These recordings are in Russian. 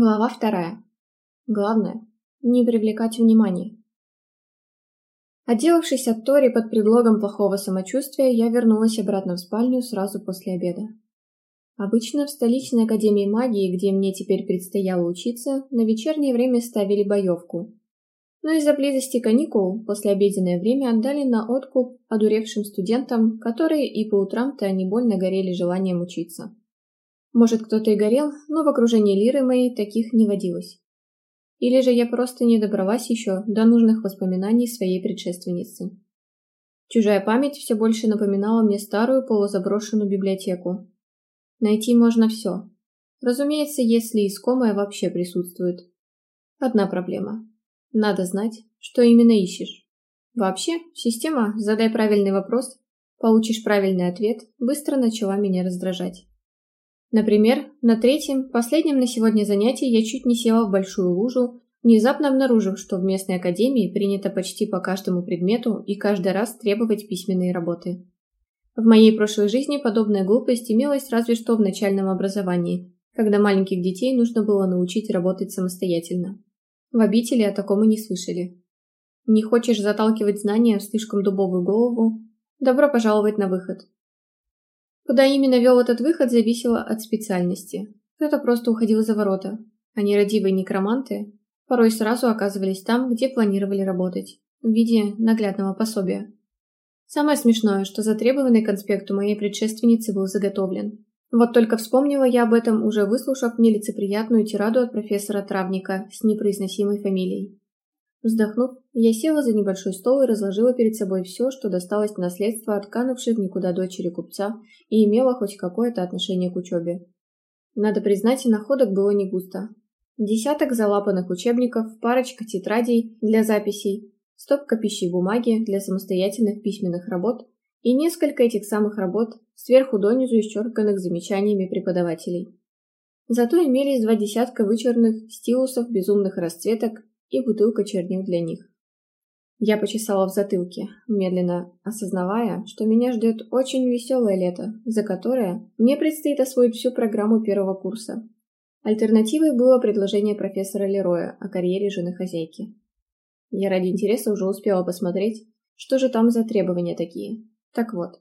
Глава вторая. Главное – не привлекать внимания. Отделавшись от Тори под предлогом плохого самочувствия, я вернулась обратно в спальню сразу после обеда. Обычно в столичной академии магии, где мне теперь предстояло учиться, на вечернее время ставили боевку. Но из-за близости каникул послеобеденное время отдали на откуп одуревшим студентам, которые и по утрам-то не больно горели желанием учиться. Может, кто-то и горел, но в окружении Лиры моей таких не водилось. Или же я просто не добралась еще до нужных воспоминаний своей предшественницы. Чужая память все больше напоминала мне старую полузаброшенную библиотеку. Найти можно все. Разумеется, если искомое вообще присутствует. Одна проблема. Надо знать, что именно ищешь. Вообще, система «задай правильный вопрос», получишь правильный ответ быстро начала меня раздражать. Например, на третьем, последнем на сегодня занятии я чуть не села в большую лужу, внезапно обнаружив, что в местной академии принято почти по каждому предмету и каждый раз требовать письменные работы. В моей прошлой жизни подобная глупость имелась разве что в начальном образовании, когда маленьких детей нужно было научить работать самостоятельно. В обители о таком и не слышали. Не хочешь заталкивать знания в слишком дубовую голову? Добро пожаловать на выход. Куда именно вел этот выход, зависело от специальности. Кто-то просто уходил за ворота, а нерадивые некроманты порой сразу оказывались там, где планировали работать, в виде наглядного пособия. Самое смешное, что затребованный конспект у моей предшественницы был заготовлен. Вот только вспомнила я об этом, уже выслушав нелицеприятную тираду от профессора Травника с непроизносимой фамилией. Вздохнув, я села за небольшой стол и разложила перед собой все, что досталось в наследство от канувшей в никуда дочери купца и имела хоть какое-то отношение к учебе. Надо признать, находок было не густо. Десяток залапанных учебников, парочка тетрадей для записей, стопка пищи бумаги для самостоятельных письменных работ и несколько этих самых работ сверху донизу исчерканных замечаниями преподавателей. Зато имелись два десятка вычурных стилусов безумных расцветок и бутылка чернил для них. Я почесала в затылке, медленно осознавая, что меня ждет очень веселое лето, за которое мне предстоит освоить всю программу первого курса. Альтернативой было предложение профессора Лероя о карьере жены хозяйки. Я ради интереса уже успела посмотреть, что же там за требования такие. Так вот,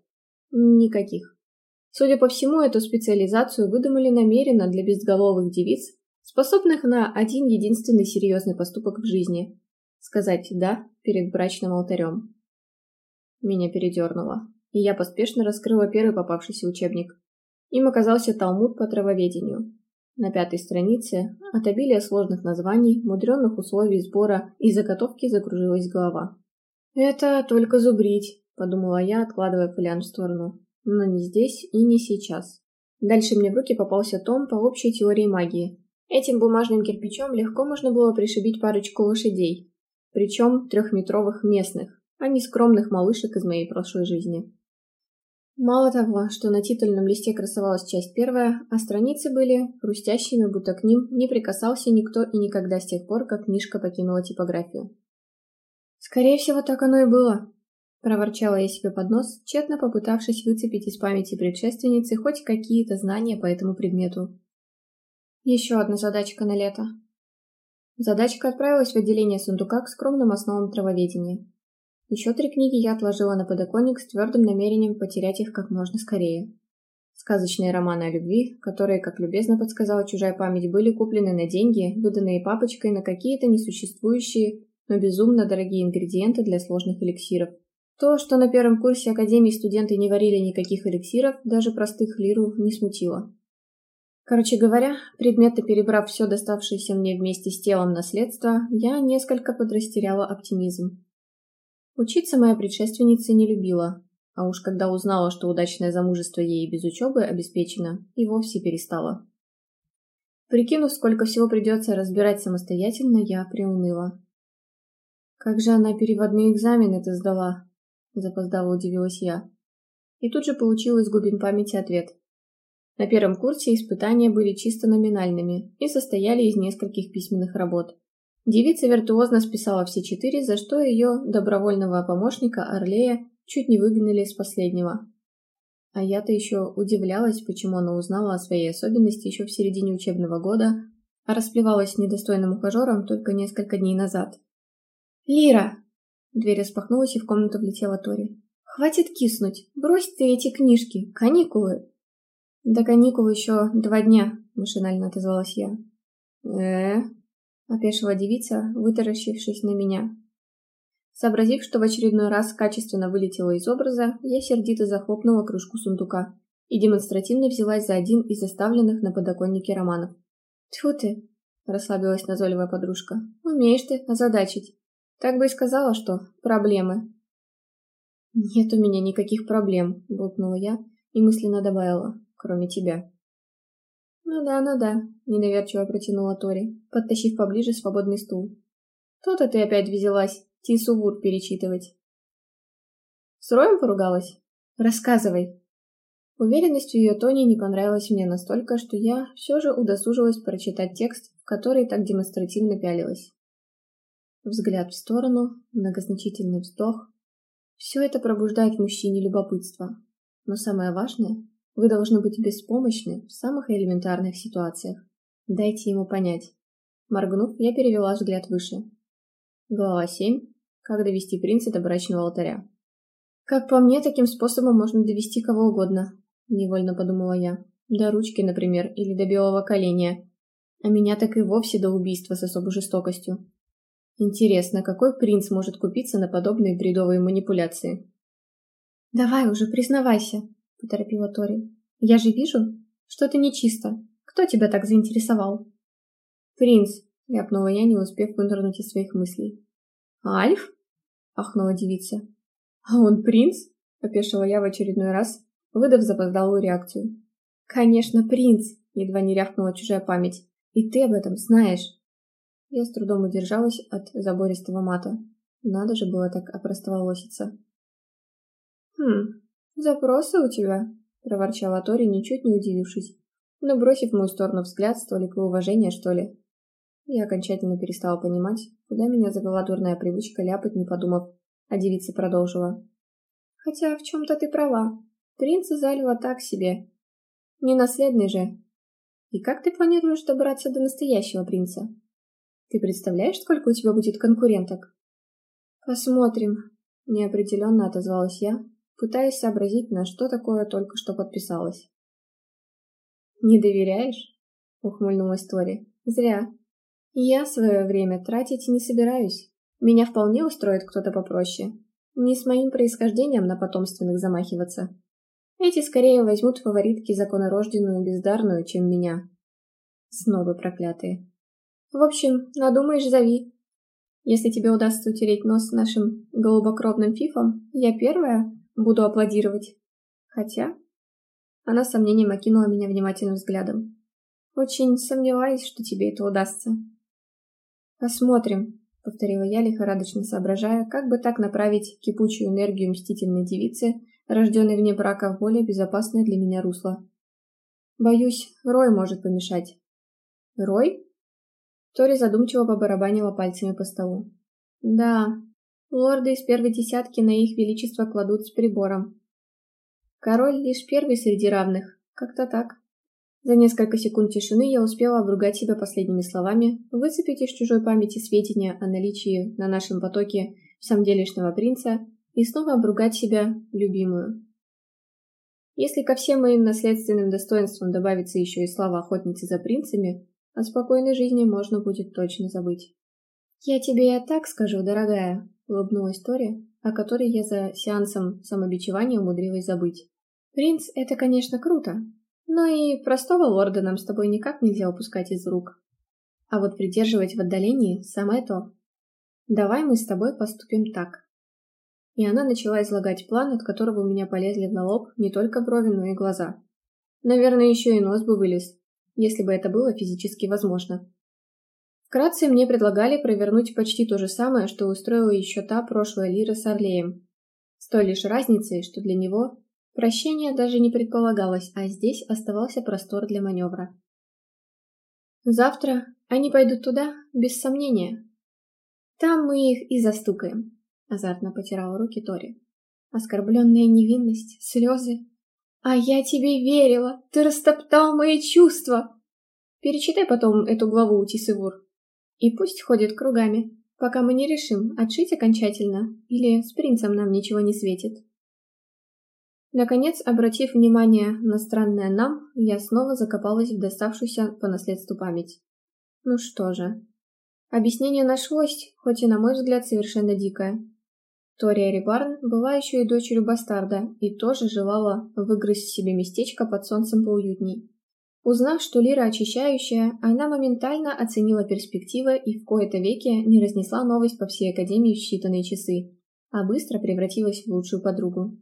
никаких. Судя по всему, эту специализацию выдумали намеренно для безголовых девиц, способных на один единственный серьезный поступок в жизни – сказать «да» перед брачным алтарем. Меня передернуло, и я поспешно раскрыла первый попавшийся учебник. Им оказался Талмуд по травоведению. На пятой странице от обилия сложных названий, мудренных условий сбора и заготовки закружилась голова. «Это только зубрить», – подумала я, откладывая фолиант в сторону. «Но не здесь и не сейчас». Дальше мне в руки попался том по общей теории магии, Этим бумажным кирпичом легко можно было пришибить парочку лошадей, причем трехметровых местных, а не скромных малышек из моей прошлой жизни. Мало того, что на титульном листе красовалась часть первая, а страницы были хрустящими, будто к ним не прикасался никто и никогда с тех пор, как книжка покинула типографию. «Скорее всего, так оно и было», — проворчала я себе под нос, тщетно попытавшись выцепить из памяти предшественницы хоть какие-то знания по этому предмету. Еще одна задачка на лето. Задачка отправилась в отделение сундука к скромным основам травоведения. Еще три книги я отложила на подоконник с твердым намерением потерять их как можно скорее. Сказочные романы о любви, которые, как любезно подсказала чужая память, были куплены на деньги, выданные папочкой на какие-то несуществующие, но безумно дорогие ингредиенты для сложных эликсиров. То, что на первом курсе Академии студенты не варили никаких эликсиров, даже простых лиру, не смутило. Короче говоря, предметно перебрав все доставшееся мне вместе с телом наследство, я несколько подрастеряла оптимизм. Учиться моя предшественница не любила, а уж когда узнала, что удачное замужество ей без учебы обеспечено, и вовсе перестала. Прикинув, сколько всего придется разбирать самостоятельно, я приуныла. «Как же она переводные экзамены-то сдала?» – запоздало удивилась я. И тут же получила из глубин памяти ответ – на первом курсе испытания были чисто номинальными и состояли из нескольких письменных работ. Девица виртуозно списала все четыре, за что ее добровольного помощника Орлея чуть не выгнали с последнего. А я-то еще удивлялась, почему она узнала о своей особенности еще в середине учебного года, а расплевалась недостойным ухажером только несколько дней назад. «Лира!» Дверь распахнулась, и в комнату влетела Тори. «Хватит киснуть! Брось ты эти книжки! Каникулы!» «До каникул еще два дня», — машинально отозвалась я. э опешила девица, вытаращившись на меня. Сообразив, что в очередной раз качественно вылетела из образа, я сердито захлопнула крышку сундука и демонстративно взялась за один из оставленных на подоконнике романов. «Тьфу ты!» – расслабилась назойливая подружка. «Умеешь ты озадачить. Так бы и сказала, что проблемы». «Нет у меня никаких проблем», – буркнула я и мысленно добавила кроме тебя. «Ну да, ну да», — недоверчиво протянула Тори, подтащив поближе свободный стул. «То-то ты опять взялась Тисувур перечитывать». «С Роем поругалась? Рассказывай». Уверенность в ее тоне не понравилась мне настолько, что я все же удосужилась прочитать текст, в который так демонстративно пялилась. Взгляд в сторону, многозначительный вздох. Все это пробуждает в мужчине любопытство. Но самое важное вы должны быть беспомощны в самых элементарных ситуациях. Дайте ему понять. Моргнув, я перевела взгляд выше. Глава 7. Как довести принца до брачного алтаря. Как по мне, таким способом можно довести кого угодно, невольно подумала я. До ручки, например, или до белого коленя. А меня так и вовсе до убийства с особой жестокостью. Интересно, какой принц может купиться на подобные бредовые манипуляции? «Давай уже, признавайся», — поторопила Тори. «Я же вижу, что ты нечисто. Кто тебя так заинтересовал?» «Принц», — ляпнула я, не успев вынырнуть из своих мыслей. «Альф?» — ахнула девица. «А он принц?» — опешила я в очередной раз, выдав запоздалую реакцию. «Конечно, принц!» — едва не рявкнула чужая память. «И ты об этом знаешь!» Я с трудом удержалась от забористого мата. Надо же было так опростоволоситься. «Хм, «Запросы у тебя?» – проворчала Тори, ничуть не удивившись, но бросив в мою сторону взгляд, столик уважения, что ли. Я окончательно перестала понимать, куда меня завела дурная привычка ляпать, не подумав, а девица продолжила. «Хотя в чем-то ты права. Принца залила так себе. Ненаследный же. И как ты планируешь добраться до настоящего принца? Ты представляешь, сколько у тебя будет конкуренток?» «Посмотрим», – неопределенно отозвалась я, пытаясь сообразить, на что такое только что подписалась. «Не доверяешь?» — ухмыльнулась Тори. «Зря. Я свое время тратить не собираюсь. Меня вполне устроит кто-то попроще. Не с моим происхождением на потомственных замахиваться. Эти скорее возьмут фаворитки законорожденную и бездарную, чем меня. Снова проклятые. В общем, надумаешь, зови. Если тебе удастся утереть нос нашим голубокровным фифом, я первая, Буду аплодировать. Хотя... Она с сомнением окинула меня внимательным взглядом. Очень сомневаюсь, что тебе это удастся. Посмотрим, повторила я, лихорадочно соображая, как бы так направить кипучую энергию мстительной девицы, рожденной вне брака, в более безопасное для меня русло. Боюсь, Рой может помешать. Рой? Тори задумчиво побарабанила пальцами по столу. Да, Лорды из первой десятки на их величество кладут с прибором. Король лишь первый среди равных. Как-то так. За несколько секунд тишины я успела обругать себя последними словами, выцепить из чужой памяти сведения о наличии на нашем потоке самделишного принца и снова обругать себя, любимую. Если ко всем моим наследственным достоинствам добавится еще и слава охотницы за принцами, о спокойной жизни можно будет точно забыть. «Я тебе и так скажу, дорогая», улыбнулась Тори, о которой я за сеансом самобичевания умудрилась забыть. «Принц — это, конечно, круто, но и простого лорда нам с тобой никак нельзя упускать из рук. А вот придерживать в отдалении — самое то. Давай мы с тобой поступим так». И она начала излагать план, от которого у меня полезли на лоб не только брови, но и глаза. Наверное, еще и нос бы вылез, если бы это было физически возможно. Вкратце мне предлагали провернуть почти то же самое, что устроила еще та прошлая Лира с Орлеем. С той лишь разницей, что для него прощения даже не предполагалось, а здесь оставался простор для маневра. Завтра они пойдут туда, без сомнения. Там мы их и застукаем, азартно потирала руки Тори. Оскорбленная невинность, слезы. А я тебе верила, ты растоптал мои чувства. Перечитай потом эту главу, Тисывур. И пусть ходит кругами, пока мы не решим, отшить окончательно, или с принцем нам ничего не светит. Наконец, обратив внимание на странное «нам», я снова закопалась в доставшуюся по наследству память. Ну что же. Объяснение нашлось, хоть и, на мой взгляд, совершенно дикое. Тория Рибарн была еще и дочерью бастарда и тоже желала выгрызть себе местечко под солнцем поуютней. Узнав, что Лира очищающая, она моментально оценила перспективы и в кои-то веки не разнесла новость по всей Академии в считанные часы, а быстро превратилась в лучшую подругу.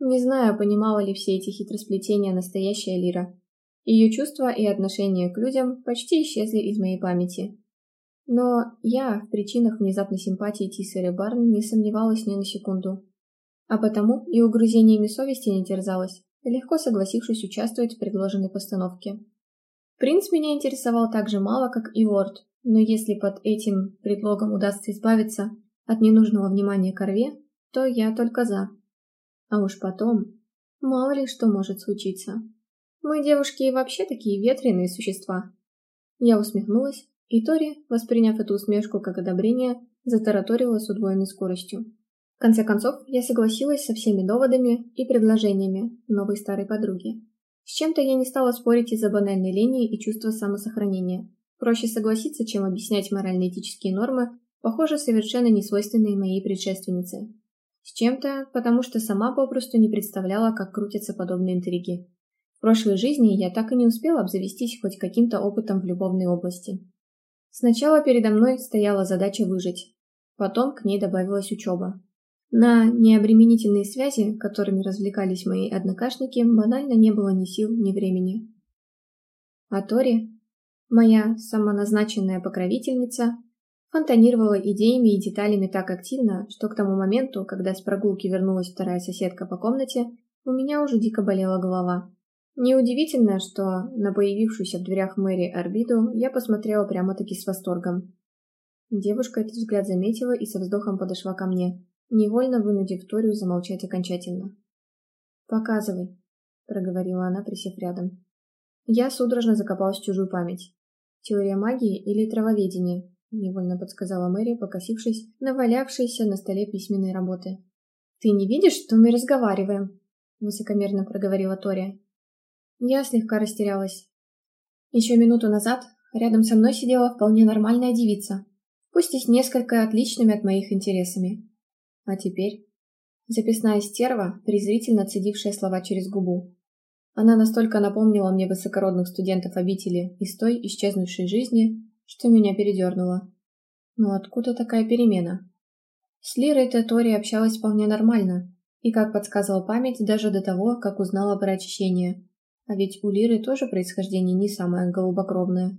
Не знаю, понимала ли все эти хитросплетения настоящая Лира. Ее чувства и отношения к людям почти исчезли из моей памяти. Но я в причинах внезапной симпатии Тиссеры Барн не сомневалась ни на секунду. А потому и угрызениями совести не терзалась, легко согласившись участвовать в предложенной постановке. Принц меня интересовал так же мало, как и Уорд, но если под этим предлогом удастся избавиться от ненужного внимания к Орве, то я только за. А уж потом, мало ли что может случиться. Мы, девушки, и вообще такие ветреные существа. Я усмехнулась, и Тори, восприняв эту усмешку как одобрение, затараторила с удвоенной скоростью. В конце концов, я согласилась со всеми доводами и предложениями новой старой подруги. С чем-то я не стала спорить из-за банальной лени и чувства самосохранения. Проще согласиться, чем объяснять морально-этические нормы, похоже, совершенно не свойственные моей предшественнице. С чем-то, потому что сама попросту не представляла, как крутятся подобные интриги. В прошлой жизни я так и не успела обзавестись хоть каким-то опытом в любовной области. Сначала передо мной стояла задача выжить, потом к ней добавилась учеба. На необременительные связи, которыми развлекались мои однокашники, банально не было ни сил, ни времени. А Тори, моя самоназначенная покровительница, фонтанировала идеями и деталями так активно, что к тому моменту, когда с прогулки вернулась вторая соседка по комнате, у меня уже дико болела голова. Неудивительно, что на появившуюся в дверях Мэри орбиду я посмотрела прямо-таки с восторгом. Девушка этот взгляд заметила и со вздохом подошла ко мне, невольно вынудив Торию замолчать окончательно. «Показывай», — проговорила она, присев рядом. Я судорожно закопалась в чужую память. «Теория магии или травоведение?» — невольно подсказала Мэри, покосившись на валявшиеся на столе письменные работы. «Ты не видишь, что мы разговариваем?» — высокомерно проговорила Тория. Я слегка растерялась. Еще минуту назад рядом со мной сидела вполне нормальная девица, пусть и с несколько отличными от моих интересами. А теперь... Записная стерва, презрительно цедившая слова через губу. Она настолько напомнила мне высокородных студентов обители из той исчезнувшей жизни, что меня передернуло. Но откуда такая перемена? С Лирой Тори общалась вполне нормально, и, как подсказывала память, даже до того, как узнала про очищение. А ведь у Лиры тоже происхождение не самое голубокровное.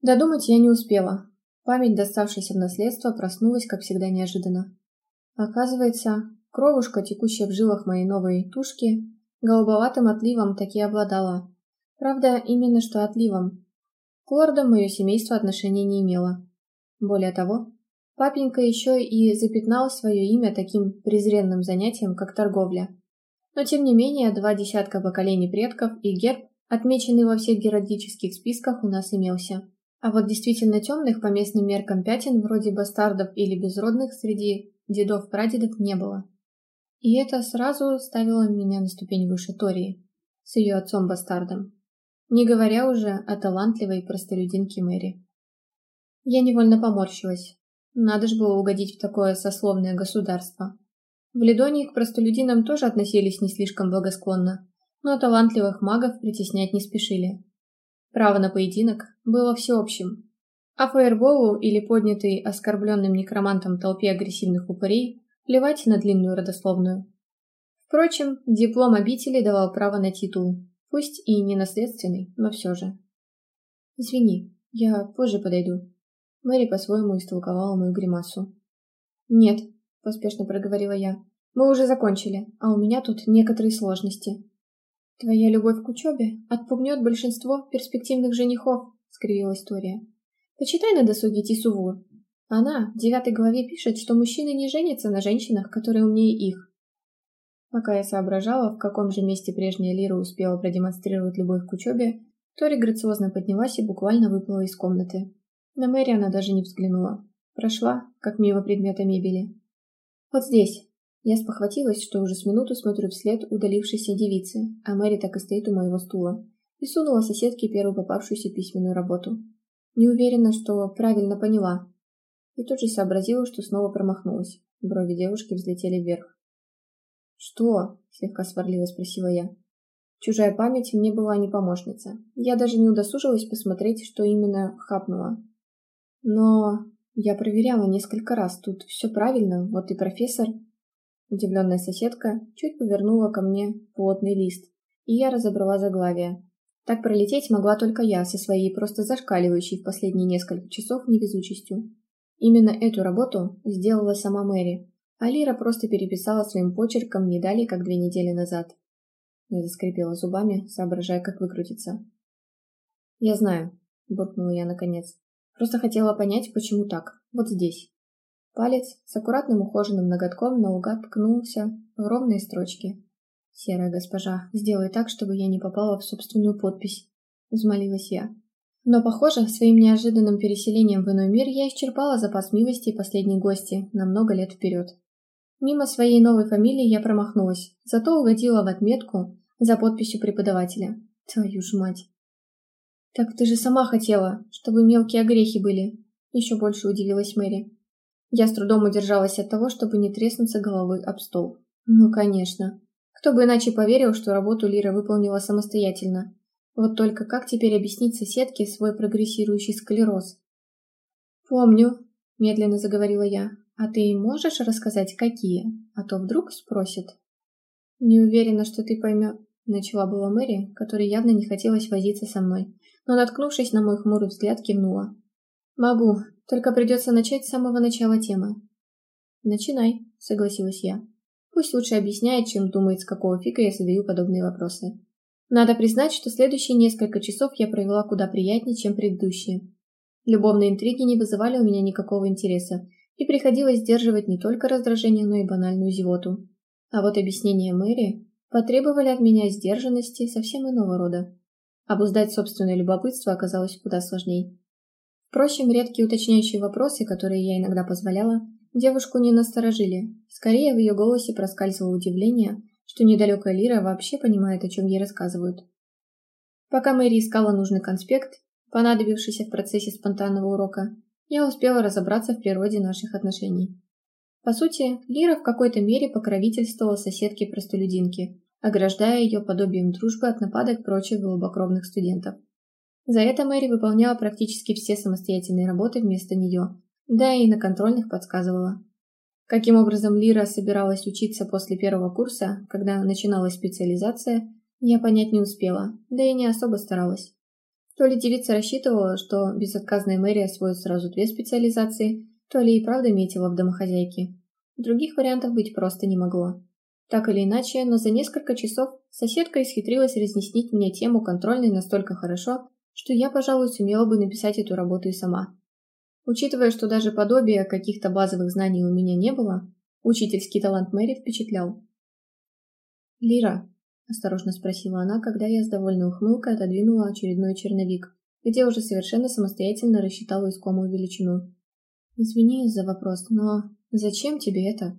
Додумать я не успела. Память, доставшаяся в наследство, проснулась, как всегда, неожиданно. Оказывается, кровушка, текущая в жилах моей новой тушки, голубоватым отливом таки обладала. Правда, именно что отливом. К лордам мое семейство отношения не имело. Более того, папенька еще и запятнал свое имя таким презренным занятием, как торговля. Но тем не менее, два десятка поколений предков и герб, отмеченный во всех геральдических списках, у нас имелся. А вот действительно темных по местным меркам пятен, вроде бастардов или безродных, среди дедов-прадедов не было. И это сразу ставило меня на ступень выше Тории, с ее отцом-бастардом. Не говоря уже о талантливой простолюдинке Мэри. Я невольно поморщилась. Надо же было угодить в такое сословное государство. В Лидонии к простолюдинам тоже относились не слишком благосклонно, но талантливых магов притеснять не спешили. Право на поединок было всеобщим, а фаерболу или поднятой оскорбленным некромантом толпе агрессивных упырей плевать на длинную родословную. Впрочем, диплом обители давал право на титул, пусть и не наследственный, но все же. «Извини, я позже подойду». Мэри по-своему истолковала мою гримасу. «Нет, — поспешно проговорила я. «Мы уже закончили, а у меня тут некоторые сложности». «Твоя любовь к учебе отпугнет большинство перспективных женихов», — скривилась Тория. «Почитай на досуге Тисуву. Она в девятой главе пишет, что мужчины не женятся на женщинах, которые умнее их». Пока я соображала, в каком же месте прежняя Лира успела продемонстрировать любовь к учебе, Тори грациозно поднялась и буквально выплыла из комнаты. На Мэри она даже не взглянула. Прошла, как мимо предмета мебели. «Вот здесь». Я спохватилась, что уже с минуту смотрю вслед удалившейся девицы, а Мэри так и стоит у моего стула, и сунула соседке первую попавшуюся письменную работу. Не уверена, что правильно поняла. И тут же сообразила, что снова промахнулась. Брови девушки взлетели вверх. «Что?» – слегка сварливо спросила я. Чужая память мне была не помощница. Я даже не удосужилась посмотреть, что именно хапнула. Но я проверяла несколько раз, тут все правильно, вот и профессор... Удивленная соседка чуть повернула ко мне плотный лист, и я разобрала заглавие. Так пролететь могла только я со своей просто зашкаливающей в последние несколько часов невезучестью. Именно эту работу сделала сама Мэри, а Лира просто переписала своим почерком не далее, как две недели назад. Я заскрипела зубами, соображая, как выкрутиться. «Я знаю», — буркнула я наконец. «Просто хотела понять, почему так. Вот здесь». Палец с аккуратным ухоженным ноготком наугад ткнулся в ровные строчки. «Серая госпожа, сделай так, чтобы я не попала в собственную подпись», — взмолилась я. Но, похоже, своим неожиданным переселением в иной мир я исчерпала запас милости последней гости на много лет вперед. Мимо своей новой фамилии я промахнулась, зато угодила в отметку за подписью преподавателя. Твою ж мать. «Так ты же сама хотела, чтобы мелкие огрехи были», — еще больше удивилась Мэри. Я с трудом удержалась от того, чтобы не треснуться головой об стол. Ну, конечно. Кто бы иначе поверил, что работу Лира выполнила самостоятельно. Вот только как теперь объяснить соседке свой прогрессирующий склероз? «Помню», — медленно заговорила я. «А ты можешь рассказать, какие? А то вдруг спросит». «Не уверена, что ты поймешь...» Начала была Мэри, которой явно не хотелось возиться со мной, но, наткнувшись на мой хмурый взгляд, кивнула. «Могу, только придется начать с самого начала темы». «Начинай», — согласилась я. «Пусть лучше объясняет, чем думает, с какого фига я задаю подобные вопросы». Надо признать, что следующие несколько часов я провела куда приятнее, чем предыдущие. Любовные интриги не вызывали у меня никакого интереса, и приходилось сдерживать не только раздражение, но и банальную зевоту. А вот объяснения Мэри потребовали от меня сдержанности совсем иного рода. Обуздать собственное любопытство оказалось куда сложней. Впрочем, редкие уточняющие вопросы, которые я иногда позволяла, девушку не насторожили. Скорее в ее голосе проскальзывало удивление, что недалекая Лира вообще понимает, о чем ей рассказывают. Пока Мэри искала нужный конспект, понадобившийся в процессе спонтанного урока, я успела разобраться в природе наших отношений. По сути, Лира в какой-то мере покровительствовала соседке-простолюдинке, ограждая ее подобием дружбы от нападок прочих голубокровных студентов. За это Мэри выполняла практически все самостоятельные работы вместо нее, да и на контрольных подсказывала. Каким образом Лира собиралась учиться после первого курса, когда начиналась специализация, я понять не успела, да и не особо старалась. То ли девица рассчитывала, что безотказная Мэри освоит сразу две специализации, то ли и правда метила в домохозяйки. Других вариантов быть просто не могло. Так или иначе, но за несколько часов соседка исхитрилась разнеснить мне тему контрольной настолько хорошо, что я, пожалуй, сумела бы написать эту работу и сама. Учитывая, что даже подобия каких-то базовых знаний у меня не было, учительский талант Мэри впечатлял. «Лира», – осторожно спросила она, когда я с довольной ухмылкой отодвинула очередной черновик, где уже совершенно самостоятельно рассчитала искомую величину. Извини за вопрос, но зачем тебе это?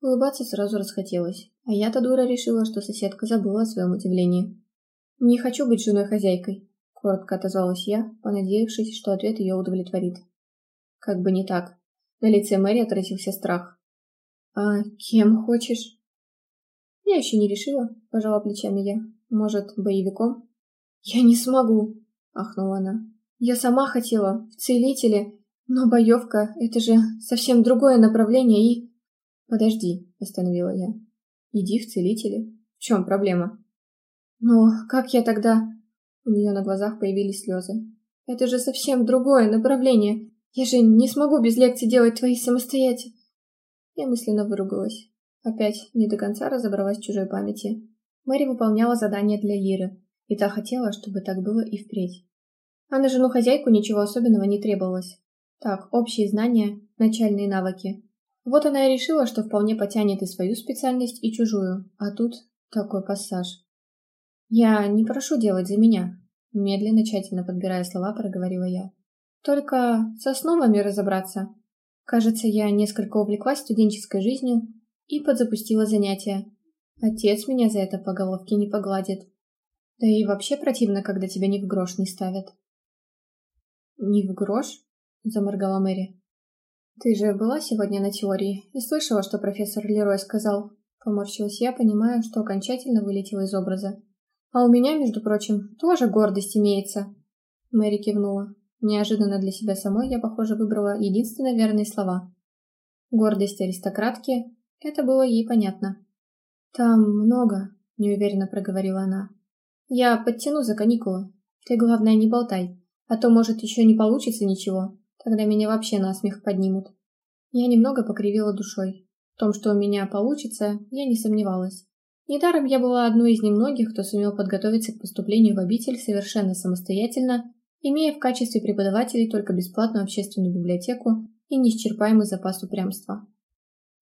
Улыбаться сразу расхотелось, а я-то дура решила, что соседка забыла о своем удивлении. Не хочу быть женой-хозяйкой, коротко отозвалась я, понадеявшись, что ответ ее удовлетворит. Как бы не так. На лице Мэри отразился страх. «А кем хочешь?» «Я еще не решила», — пожала плечами я. «Может, боевиком?» «Я не смогу», — ахнула она. «Я сама хотела, в целителе, но боевка — это же совсем другое направление и... Подожди, остановила я. Иди в целители. В чем проблема? Но как я тогда... У нее на глазах появились слезы. Это же совсем другое направление. Я же не смогу без лекций делать твои самостоятельно. Я мысленно выругалась. Опять не до конца разобралась в чужой памяти. Мэри выполняла задание для Лиры, и та хотела, чтобы так было и впредь. А на жену-хозяйку ничего особенного не требовалось. Так, общие знания, начальные навыки. Вот она и решила, что вполне потянет и свою специальность, и чужую. А тут такой пассаж. «Я не прошу делать за меня», Медленно, тщательно подбирая слова, проговорила я. Только с основами разобраться. Кажется, я несколько увлеклась студенческой жизнью и подзапустила занятия. Отец меня за это по головке не погладит. Да и вообще противно, когда тебя ни в грош не ставят. «Не в грош?» — заморгала Мэри. «Ты же была сегодня на теории и слышала, что профессор Лерой сказал?» Поморщилась я, понимая, что окончательно вылетела из образа. «А у меня, между прочим, тоже гордость имеется!» Мэри кивнула. Неожиданно для себя самой я, похоже, выбрала единственно верные слова. Гордость аристократки — это было ей понятно. «Там много», — неуверенно проговорила она. «Я подтяну за каникулы. Ты, главное, не болтай, а то, может, еще не получится ничего. Тогда меня вообще на смех поднимут». Я немного покривила душой. В том, что у меня получится, я не сомневалась. Недаром я была одной из немногих, кто сумел подготовиться к поступлению в обитель совершенно самостоятельно имея в качестве преподавателей только бесплатную общественную библиотеку и неисчерпаемый запас упрямства.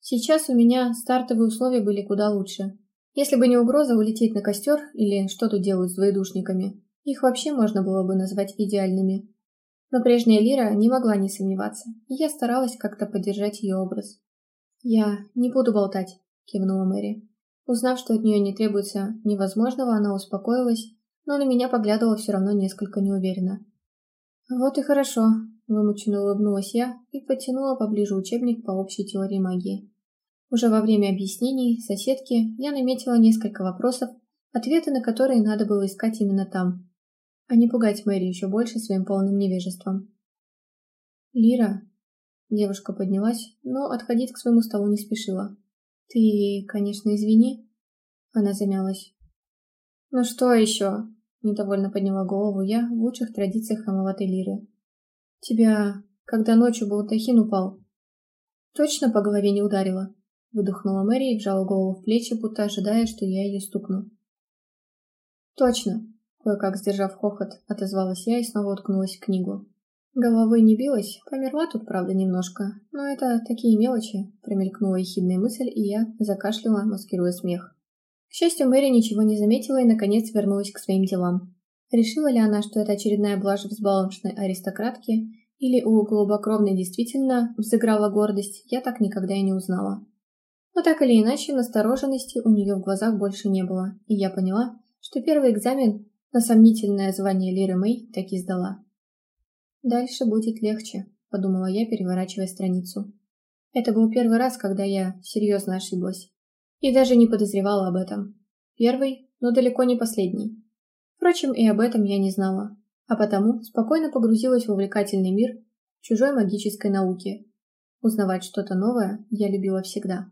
Сейчас у меня стартовые условия были куда лучше. Если бы не угроза улететь на костер или что тут делают с двоедушниками, их вообще можно было бы назвать идеальными. Но прежняя Лира не могла не сомневаться, и я старалась как-то поддержать ее образ. «Я не буду болтать», — кивнула Мэри. Узнав, что от нее не требуется невозможного, она успокоилась но на меня поглядывала все равно несколько неуверенно. «Вот и хорошо», — вымученно улыбнулась я и подтянула поближе учебник по общей теории магии. Уже во время объяснений соседки я наметила несколько вопросов, ответы на которые надо было искать именно там, а не пугать Мэри еще больше своим полным невежеством. «Лира», — девушка поднялась, но отходить к своему столу не спешила. «Ты, конечно, извини», — она замялась. «Ну что еще?» Недовольно подняла голову я в лучших традициях хамоватой лиры. Тебя, когда ночью балдахин упал, точно по голове не ударила? Выдохнула Мэри и вжала голову в плечи, будто ожидая, что я ее стукну. Точно, кое-как сдержав хохот, отозвалась я и снова уткнулась в книгу. Головой не билась, померла тут, правда, немножко, но это такие мелочи, промелькнула ехидная мысль, и я закашляла, маскируя смех. К счастью, Мэри ничего не заметила и, наконец, вернулась к своим делам. Решила ли она, что это очередная блажь взбалмошной аристократки, или у голубокровной действительно взыграла гордость, я так никогда и не узнала. Но так или иначе, настороженности у нее в глазах больше не было, и я поняла, что первый экзамен на сомнительное звание Лиры Мэй таки сдала. «Дальше будет легче», — подумала я, переворачивая страницу. Это был первый раз, когда я серьезно ошиблась. И даже не подозревала об этом. Первый, но далеко не последний. Впрочем, и об этом я не знала. А потому спокойно погрузилась в увлекательный мир чужой магической науки. Узнавать что-то новое я любила всегда.